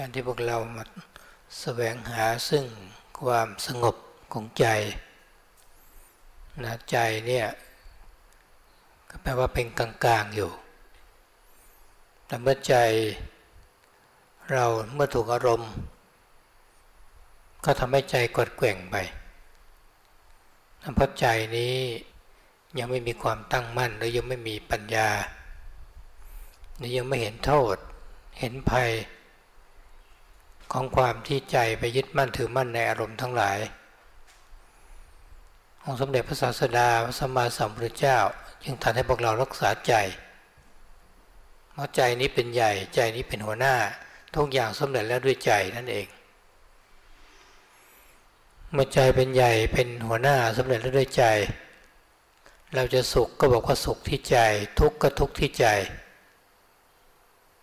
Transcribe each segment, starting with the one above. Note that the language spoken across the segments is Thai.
การที่พวกเรามาแสวงหาซึ่งความสงบของใจนะใจเนี่ยก็แปลว่าเป็นกลางๆอยู่ แต่เมื่อใจเราเมื่อถูกอารมณ์ ก็ทำให้ใจกดแกว่งไปเพราะใจนี้ยังไม่มีความตั้งมั่นหรือยังไม่มีปัญญาหรือยังไม่เห็นโทษ เห็นภัย ของความที่ใจไปยึดมั่นถือมั่นในอารมณ์ทั้งหลาย องค์สมเด็จพระศาสดาพระสัมมาสัมพุทธเจ้า จึงทำให้พวกเรารักษาใจเพราะใจนี้เป็นใหญ่ใจนี้เป็นหัวหน้า ทุกอย่างสำเร็จแล้วด้วยใจนั่นเอง เมื่อใจเป็นใหญ่เป็นหัวหน้าสำเร็จแล้วด้วยใจ เราจะสุขก็บอกว่าสุขที่ใจ ทุกข์ก็ทุกข์ที่ใจ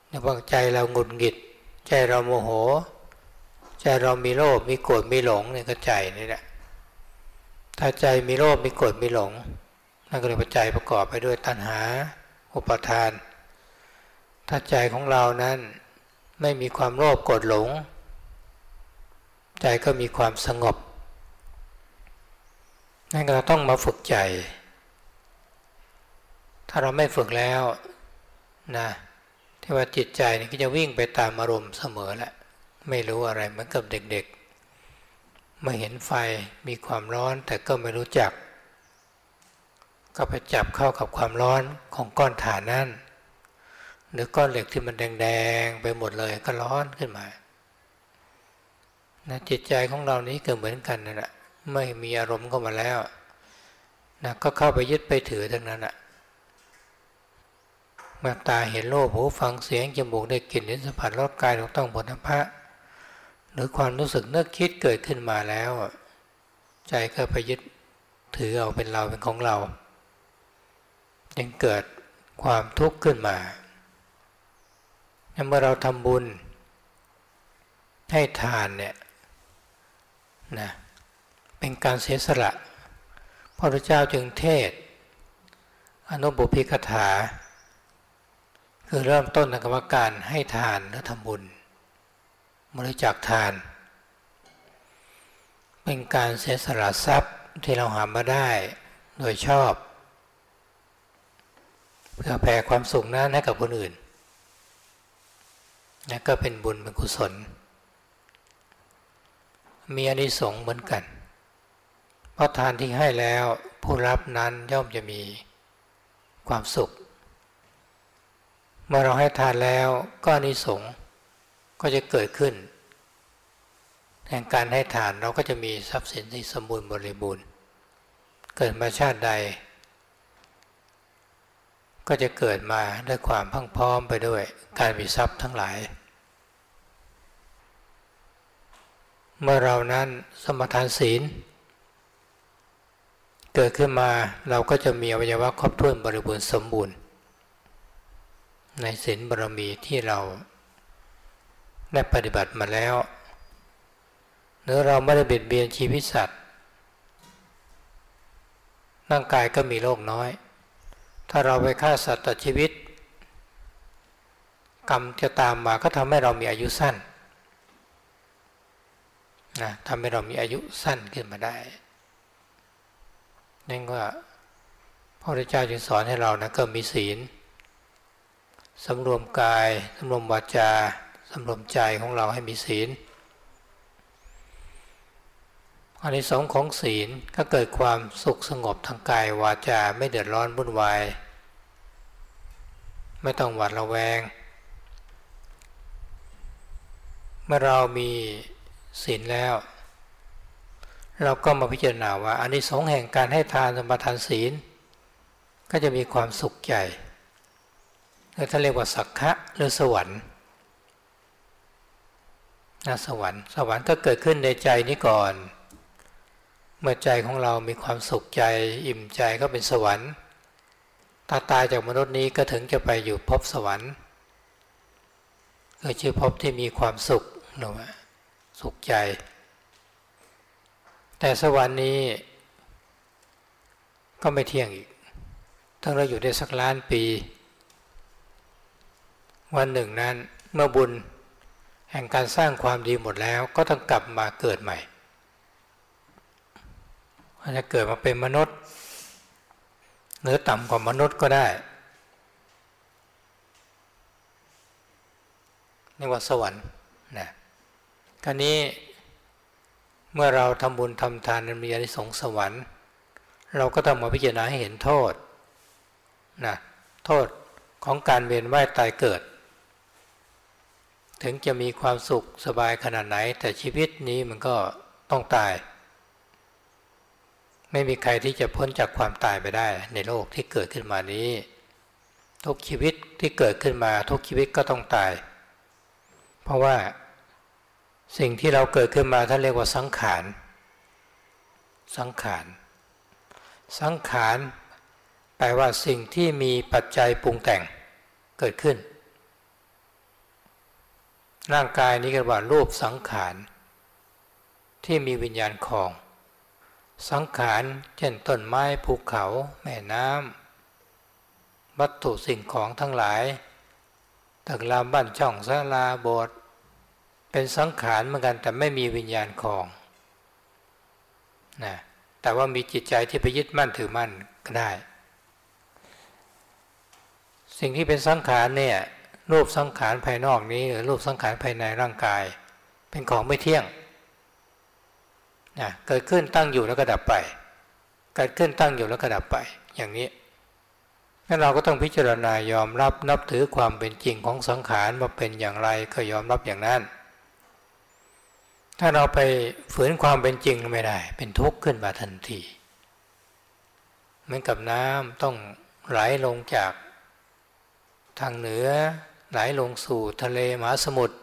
ในบางใจเราหงุดหงิด ใจเราโมโห ใจเรามีโลภมีโกรธมีหลงเนี่ยก็ใจนี่แหละถ้าใจมีโลภมีโกรธมีหลงนั่นก็เลยปัจจัยประกอบไปด้วยตัณหาอุปทาน ถ้าใจของเรานั้นไม่มีความโลภโกรธหลง ใจก็มีความสงบนั่นเราต้องมาฝึกใจ ถ้าเราไม่ฝึกแล้วนะที่ว่าจิตใจนี่ก็จะวิ่งไปตามอารมณ์เสมอแหละ ไม่รู้อะไรเหมือนกับเด็กๆมาเห็นไฟมีความร้อนแต่ก็ไม่รู้จัก ก็ไปจับเข้ากับความร้อนของก้อนฐานนั่นหรือก้อนเหล็กที่มันแดงๆไปหมดเลยก็ร้อนขึ้นมานะจิตใจของเรานี้ก็เหมือนกันนั่นแหละไม่มีอารมณ์เข้ามาแล้วนะก็เข้าไปยึดไปถือทั้งนั้นแหะเมื่อตาเห็นโลกหูฟังเสียงจมูกได้กลิ่นลิ้นสัมผัสรสกายถูกต้องผลพระ หรือความรู้สึกนึกคิดเกิดขึ้นมาแล้ว ใจก็ไปยึดถือเอาเป็นเราเป็นของเรายังเกิดความทุกข์ขึ้นมาเมื่อเราทำบุญ ให้ทานเนี่ยนะเป็นการเสียสละพระพุทธเจ้าจึงเทศ อนุบุพิกถา คือเริ่มต้นในกรรมการให้ทานและทำบุญ บริจาคทาน เป็นการเสียสละทรัพย์ที่เราหามาได้โดยชอบ เพื่อแผ่ความสุขนั้นให้กับคนอื่นนั่นก็เป็นบุญเป็นกุศล มีอนิสงส์เหมือนกัน เพราะทานที่ให้แล้วผู้รับนั้นย่อมจะมีความสุข เมื่อเราให้ทานแล้วก็นิสงส ก็จะเกิดขึ้นแห่งการให้ทานเราก็จะมีทรัพย์สินที่สมบูรณ์บริบูรณ์ เกิดมาชาติใด ก็จะเกิดมาด้วยความพังพร้อมไปด้วยการมีทรัพย์ทั้งหลาย เมื่อเรานั้นสมทานศีล เกิดขึ้นมาเราก็จะมีอวัยวะครอบถ้วนบริบูรณ์สมบูรณ์ ในศีลบารมีที่เรา ได้ปฏิบัติมาแล้วเนื้อเราไม่ได้เบียดเบียนชีวิตสัตว์ร่างกายก็มีโรคน้อย ถ้าเราไปฆ่าสัตว์ตัดชีวิต กรรมจะตามมาก็ทำให้เรามีอายุสั้นนะทำให้เรามีอายุสั้นขึ้นมาได้นั่นก็พระพุทธเจ้าจึงสอนให้เรานะก็มีศีลสำรวมกายสำรวมวาจา สำรวมใจของเราให้มีศีลอันนี้สองของศีลก็เกิดความสุขสงบทางกายวาจาไม่เดือดร้อนวุ่นวาย ไม่ต้องหวาดระแวง เมื่อเรามีศีลแล้ว เราก็มาพิจารณาว่าอันนี้สองแห่งการให้ทานสมบัติทานศีล ก็จะมีความสุขใจแล้าเรียกว่าสักขะหรือสวรรค์ นะสวรรค์ สวรรค์ก็เกิดขึ้นในใจนี้ก่อน เมื่อใจของเรามีความสุขใจอิ่มใจก็เป็นสวรรค์ถ้าตายจากมนุษย์นี้ก็ถึงจะไปอยู่พบสวรรค์ก็ชื่อพบที่มีความสุขหรือว่าสุขใจ แต่สวรรค์นี้ก็ไม่เที่ยงอีกทั้งเราอยู่ได้สักล้านปี วันหนึ่งนั้น เมื่อบุญ แห่งการสร้างความดีหมดแล้วก็ต้องกลับมาเกิดใหม่อาจจะเกิดมาเป็นมนุษย์เนื้อต่ำกว่ามนุษย์ก็ได้เรียกว่าสวรรค์นะคราวนี้เมื่อเราทำบุญทำทานมีอนิสงส์สวรรค์ เราก็ต้องมาพิจารณาให้เห็นโทษนะโทษของการเวียนว่ายตายเกิด ถึงจะมีความสุขสบายขนาดไหน แต่ชีวิตนี้มันก็ต้องตาย ไม่มีใครที่จะพ้นจากความตายไปได้ ในโลกที่เกิดขึ้นมานี้ ทุกชีวิตที่เกิดขึ้นมา ทุกชีวิตก็ต้องตาย เพราะว่าสิ่งที่เราเกิดขึ้นมาท่านเรียกว่าสังขาร สังขาร สังขารแปลว่าสิ่งที่มีปัจจัยปรุงแต่งเกิดขึ้น ร่างกายนี้กันว่ารูปสังขารที่มีวิญญาณคลอง สังขารเช่นต้นไม้ภูเขา แม่น้ำวัตถุสิ่งของทั้งหลายตึกรามบ้านช่องศาลาโบสถ์เป็นสังขารเหมือนกันแต่ไม่มีวิญญาณคลองนะแต่ว่ามีจิตใจที่ไปยึดมั่นถือมั่นก็ได้ สิ่งที่เป็นสังขารเนี่ย รูปสังขารภายนอกนี้หรือรูปสังขารภายในร่างกาย เป็นของไม่เที่ยงนะเกิดขึ้นตั้งอยู่แล้วก็ดับไป เกิดขึ้นตั้งอยู่แล้วก็ดับไป อย่างนี้งั้นเราก็ต้องพิจารณายอมรับนับถือความเป็นจริงของสังขารว่าเป็นอย่างไรก็ยอมรับอย่างนั้น ถ้าเราไปฝืนความเป็นจริงไม่ได้ เป็นทุกข์ขึ้นมาทันทีเหมือนกับน้ำต้องไหลลงจากทางเหนือ ไหลลงสู่ทะเลมหาสมุทร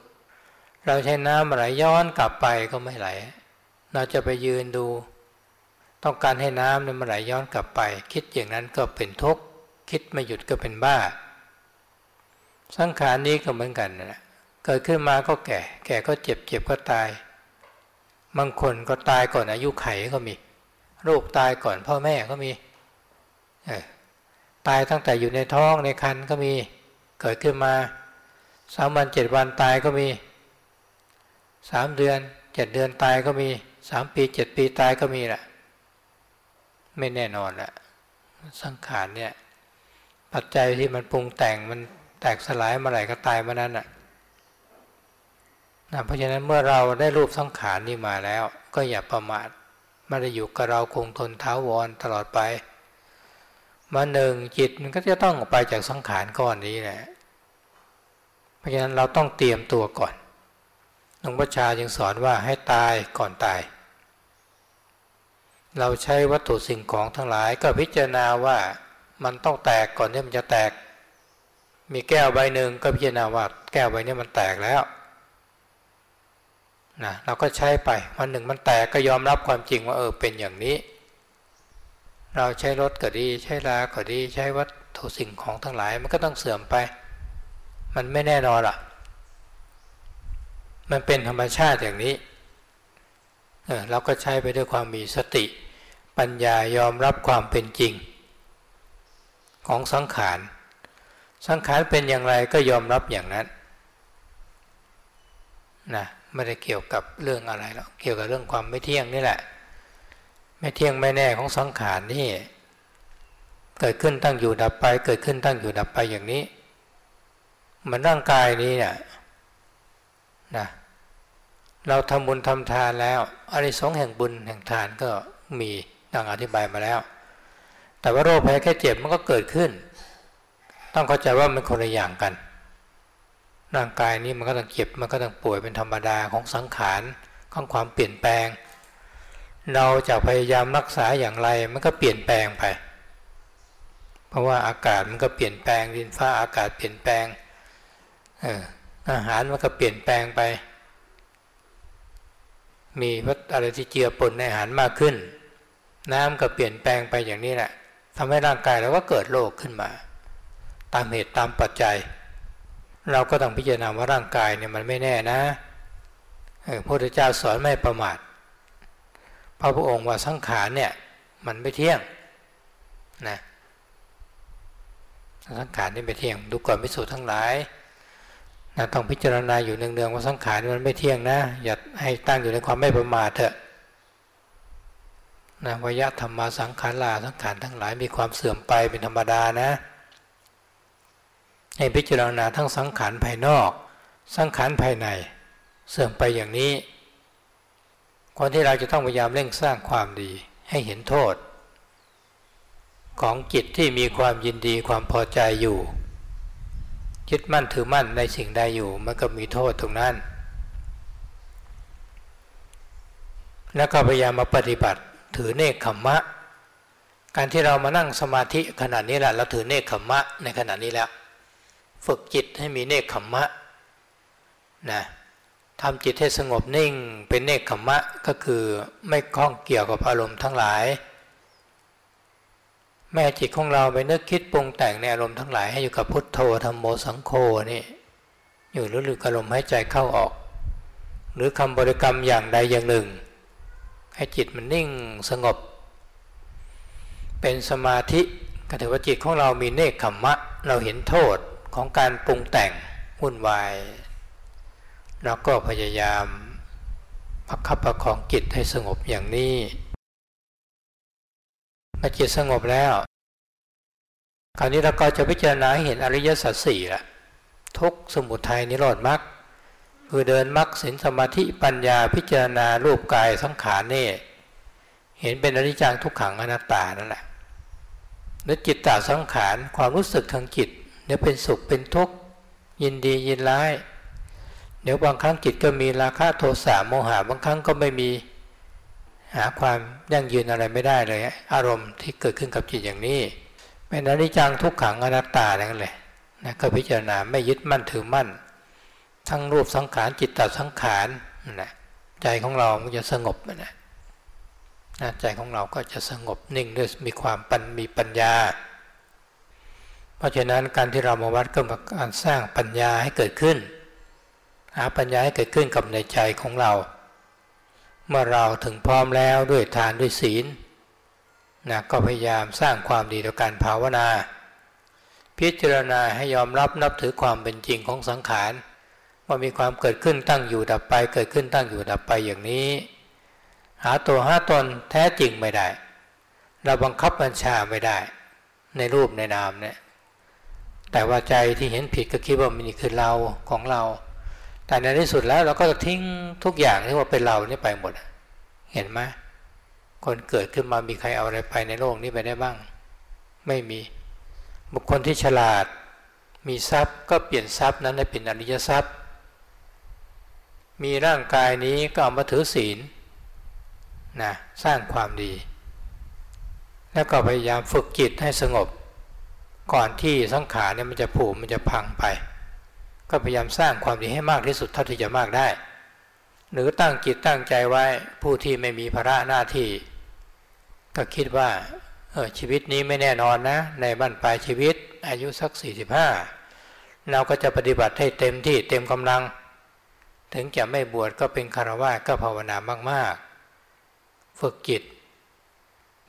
เราใช้น้ำไหลย้อนกลับไปก็ไม่ไหล เราจะไปยืนดู ต้องการให้น้ำนั้นมาไหลย้อนกลับไป คิดอย่างนั้นก็เป็นทุกข์คิดไม่หยุดก็เป็นบ้า สังขารนี้ก็เหมือนกันนะเกิดขึ้นมาก็แก่ แก่ก็เจ็บเจ็บก็ตายบางคนก็ตายก่อนอายุไขก็มีลูกตายก่อนพ่อแม่ก็มีตายตั้งแต่อยู่ในท้องในคันก็มีเกิดขึ้นมา สามวันเจ็ดวันตายก็มีสามเดือนเจ็ดเดือนตายก็มีสามปีเจ็ดปีตายก็มีแหละไม่แน่นอนแหละสังขารเนี่ย ปัจจัยที่มันปรุงแต่งมันแตกสลายเมื่อไหร่ก็ตายเมื่อนั้นอะนะเพราะฉะนั้นเมื่อเราได้รูปสังขารนี้มาแล้ว ก็อย่าประมาทม่ได้อยู่กับเราคงทนเท้าวรตลอดไปมาหนึ่งจิตมันก็จะต้องออกไปจากสังขารก้อนนี้แหละ เพราะฉะนั้นเราต้องเตรียมตัวก่อนหลวงพ่อชาจึงสอนว่าให้ตายก่อนตาย เราใช้วัตถุสิ่งของทั้งหลายก็พิจารณาว่ามันต้องแตกก่อนที่มันจะแตก มีแก้วใบหนึ่งก็พิจารณาว่าแก้วใบนี้มันแตกแล้วนะเราก็ใช้ไปวันหนึ่งมันแตกก็ยอมรับความจริงว่าเออเป็นอย่างนี้ เราใช้รถก็ดี ใช้ลาก็ดี ใช้วัตถุสิ่งของทั้งหลาย มันก็ต้องเสื่อมไป มันไม่แน่นอนล่ะมันเป็นธรรมชาติอย่างนี้เออเราก็ใช้ไปด้วยความมีสติ ปัญญายอมรับความเป็นจริง ของสังขาร สังขารเป็นอย่างไรก็ยอมรับอย่างนั้นนะไม่ได้เกี่ยวกับเรื่องอะไรหรอกเกี่ยวกับเรื่องความไม่เที่ยงนี่แหละ ไม่เที่ยงไม่แน่ของสังขารนี่ เกิดขึ้นตั้งอยู่ดับไป เกิดขึ้นตั้งอยู่ดับไปอย่างนี้ เหมือนร่างกายนี้เนี่ยนะเราทำบุญทำทานแล้วอริสงแห่งบุญแห่งทานก็มีดังอธิบายมาแล้ว แต่ว่าโรคภัยแค่เจ็บมันก็เกิดขึ้น ต้องเข้าใจว่ามันคนละอย่างกัน ร่างกายนี้มันก็ต้องเจ็บมันก็ต้องป่วยเป็นธรรมดาของสังขารของความเปลี่ยนแปลง เราจะพยายามรักษาอย่างไรมันก็เปลี่ยนแปลงไป เพราะว่าอากาศมันก็เปลี่ยนแปลงดินฟ้าอากาศเปลี่ยนแปลง อาหารมันก็เปลี่ยนแปลงไป มีวัตอะไรที่เจือปนในอาหารมากขึ้น น้ำก็เปลี่ยนแปลงไปอย่างนี้แหละทำให้ร่างกายเราก็เกิดโรคขึ้นมา ตามเหตุตามปัจจัย เราก็ต้องพิจารณาว่าร่างกายเนี่ยมันไม่แน่นะพระพุทธเจ้าสอนไม่ประมาทพระพุทธองค์ว่าสังขารเนี่ยมันไม่เที่ยงนะสังขารนี่ไม่เที่ยงดูก่อนพิสูจน์ทั้งหลาย ต้องพิจารณาอยู่เนืองๆว่าสังขารมันไม่เที่ยงนะ อย่าให้ตั้งอยู่ในความไม่ประมาทเถอะนะวยะธรรมาสังขารลาสังขารทั้งหลายมีความเสื่อมไปเป็นธรรมดานะ ให้พิจารณาทั้งสังขารภายนอก สังขารภายใน เสื่อมไปอย่างนี้คนที่เราจะต้องพยายามเร่งสร้างความดีให้เห็นโทษ ของจิตที่มีความยินดีความพอใจอยู่ ยึดมั่นถือมั่นในสิ่งใดอยู่มันก็มีโทษตรงนั้น แล้วก็พยายามมาปฏิบัติถือเนคขมมะ การที่เรามานั่งสมาธิขนาดนี้แหละเราถือเนคขมมะในขณะนี้แล้ว ฝึกจิตให้มีเนคขมมะนะทำจิตให้สงบนิ่งเป็นเนคขมมะก็คือไม่คล้องเกี่ยวกับอารมณ์ทั้งหลาย แม่จิตของเราไปนึกคิดปรุงแต่งในอารมณ์ทั้งหลายให้อยู่กับพุทโธธรรมโมสังโฆนี่อยู่รู้ลึกอารมณ์ให้ใจเข้าออก หรือคำบริกรรมอย่างใดอย่างหนึ่ง ให้จิตมันนิ่งสงบ เป็นสมาธิก็ถือว่าจิตของเรามีเนคขมมะ เราเห็นโทษของการปรุงแต่งวุ่นวายเราก็พยายามประคับประคองจิตให้สงบอย่างนี้ เมื่อจิตสงบแล้ว คราวนี้เราก็จะพิจารณาเห็นอริยสัจสี่ละทุกสมุทัยนิโรธมรรคคือเดินมรรคสินสมาธิปัญญาพิจารณารูปกายสังขารนี่เห็นเป็นอนิจจังทุกขังอนัตตานั่นแหละแล้วจิตตาสังขารความรู้สึกทางจิตเนี่ยเป็นสุขเป็นทุกข์ยินดียินร้ายเดี๋ยวบางครั้งจิตก็มีราคะโทสะโมหะบางครั้งก็ไม่มี หาความยั่งยืนอะไรไม่ได้เลย อารมณ์ที่เกิดขึ้นกับจิตอย่างนี้เป็นอนิจจังทุกขังอนัตตานั่นแหละนะก็พิจารณาไม่ยึดมั่นถือมั่น ทั้งรูปสังขารจิตตสังขารนั่นแหละใจของเรามันจะสงบนะนะใจของเราก็จะสงบนิ่งด้วยมีความปัญมีปัญญา เพราะฉะนั้นการที่เรามาวัดก็มาการสร้างปัญญาให้เกิดขึ้นหาปัญญาให้เกิดขึ้นกับในใจของเรา เมื่อเราถึงพร้อมแล้วด้วยทานด้วยศีลนะก็พยายามสร้างความดีโดยการภาวนา พิจารณาให้ยอมรับนับถือความเป็นจริงของสังขาร ว่ามีความเกิดขึ้นตั้งอยู่ดับไป เกิดขึ้นตั้งอยู่ดับไปอย่างนี้ หาตัวหาตนแท้จริงไม่ได้ เราบังคับบัญชาไม่ได้ ในรูปในนามเนี่ยแต่ว่าใจที่เห็นผิดก็คิดว่ามันนี่คือเราของเรา แต่ในที่สุดแล้วเราก็จะทิ้งทุกอย่างที่ว่าเป็นเรานี่ไปหมด เห็นไหมคนเกิดขึ้นมามีใครเอาอะไรไปในโลกนี้ไปได้บ้าง ไม่มีบุคคลที่ฉลาด มีทรัพย์ก็เปลี่ยนทรัพย์นั้นให้เป็นอริยทรัพย์ มีร่างกายนี้ก็เอามาถือศีลนะสร้างความดี แล้วก็พยายามฝึกจิตให้สงบ ก่อนที่สังขารเนี่ยมันจะผุมันจะพังไป ก็พยายามสร้างความดีให้มากที่สุดเท่าที่จะมากได้ หรือตั้งจิตตั้งใจไว้ผู้ที่ไม่มีภาระหน้าที่ ก็คิดว่าเออชีวิตนี้ไม่แน่นอนนะ ในบ้านปลายชีวิต อายุสัก 45 เราก็จะปฏิบัติให้เต็มที่เต็มกำลัง ถึงจะไม่บวชก็เป็นคารวะก็ภาวนามาก ๆ ฝึกจิต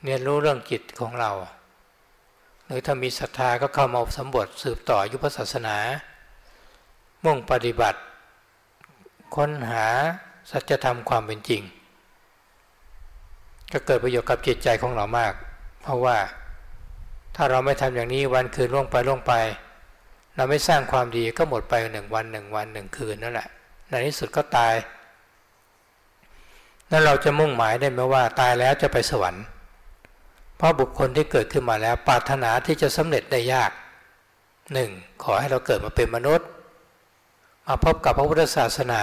เรียนรู้เรื่องจิตของเรา หรือถ้ามีศรัทธาก็เข้ามาสำรวจสืบต่อยุพศาสนา มุ่งปฏิบัติ ค้นหาสัจธรรมความเป็นจริง ก็เกิดประโยชน์กับจิตใจของเรามาก เพราะว่าถ้าเราไม่ทำอย่างนี้วันคืนล่วงไปล่วงไป เราไม่สร้างความดีก็หมดไปหนึ่งวันหนึ่งวันหนึ่งคืนนั่นแหละในที่สุดก็ตายนั้นเราจะมุ่งหมายได้ไหมว่าตายแล้วจะไปสวรรค์ เพราะบุคคลที่เกิดขึ้นมาแล้วปรารถนาที่จะสำเร็จได้ยากหนึ่งขอให้เราเกิดมาเป็นมนุษย์ พบกับพระพุทธศาสนา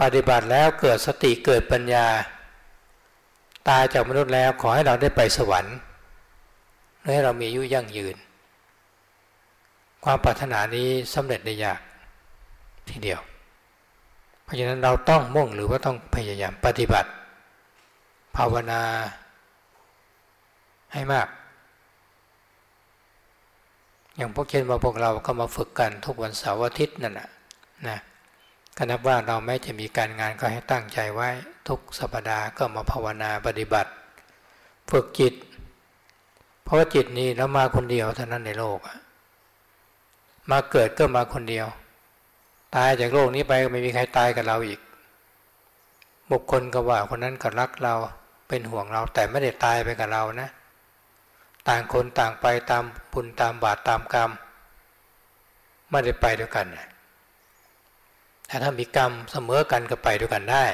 ปฏิบัติแล้วเกิดสติเกิดปัญญา ตายจากมนุษย์แล้วขอให้เราได้ไปสวรรค์ให้เรามีอายุยั่งยืน ความปรารถนานี้สำเร็จได้ยากทีเดียว เพราะฉะนั้นเราต้องมุ่งหรือว่าต้องพยายามปฏิบัติ ภาวนาให้มาก อย่างพวกเช่นว่าพวกเราก็มาฝึกกันทุกวันเสาร์อาทิตย์นั่นแหละนะก็นับว่าเราไม่จะมีการงานก็ให้ตั้งใจไว้ทุกสัปดาห์ก็มาภาวนาปฏิบัติ ฝึกจิต เพราะว่าจิตนี้เรามาคนเดียวเท่านั้นในโลกมาเกิดก็มาคนเดียว ตายจากโลกนี้ไปก็ไม่มีใครตายกับเราอีก บุคคลก็ว่าคนนั้นก็รักเราเป็นห่วงเราแต่ไม่ได้ตายไปกับเรานะ ต่างคนต่างไปตามบุญตามบาปตามกรรม ไม่ได้ไปด้วยกันแต่ถ้ามีกรรมเสมอกันก็ไปด้วยกันได้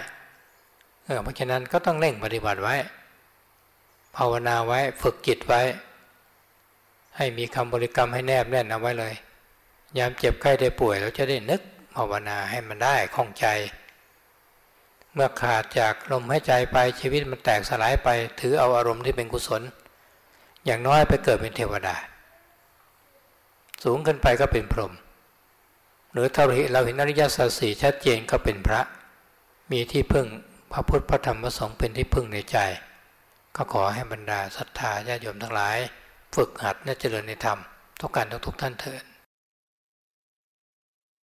เออเพราะฉะนั้นก็ต้องเร่งปฏิบัติไว้ ภาวนาไว้ฝึกจิตไว้ ให้มีคำบริกรรมให้แนบแน่นเอาไว้เลย ยามเจ็บไข้ได้ป่วยเราจะได้นึกภาวนาให้มันได้คล่องใจ เมื่อขาดจากลมหายใจไปชีวิตมันแตกสลายไป ถือเอาอารมณ์ที่เป็นกุศล อย่างน้อยไปเกิดเป็นเทวดา สูงขึ้นไปก็เป็นพรหมหรือถ้าเราเห็นอริยสัจสี่ชัดเจนก็เป็นพระ มีที่พึ่งพระพุทธพระธรรมพระสงฆ์เป็นที่พึ่งในใจ ก็ขอให้บรรดาศรัทธาญาติโยมทั้งหลาย ฝึกหัดและเจริญในธรรมทุกการทุกท่านเถิด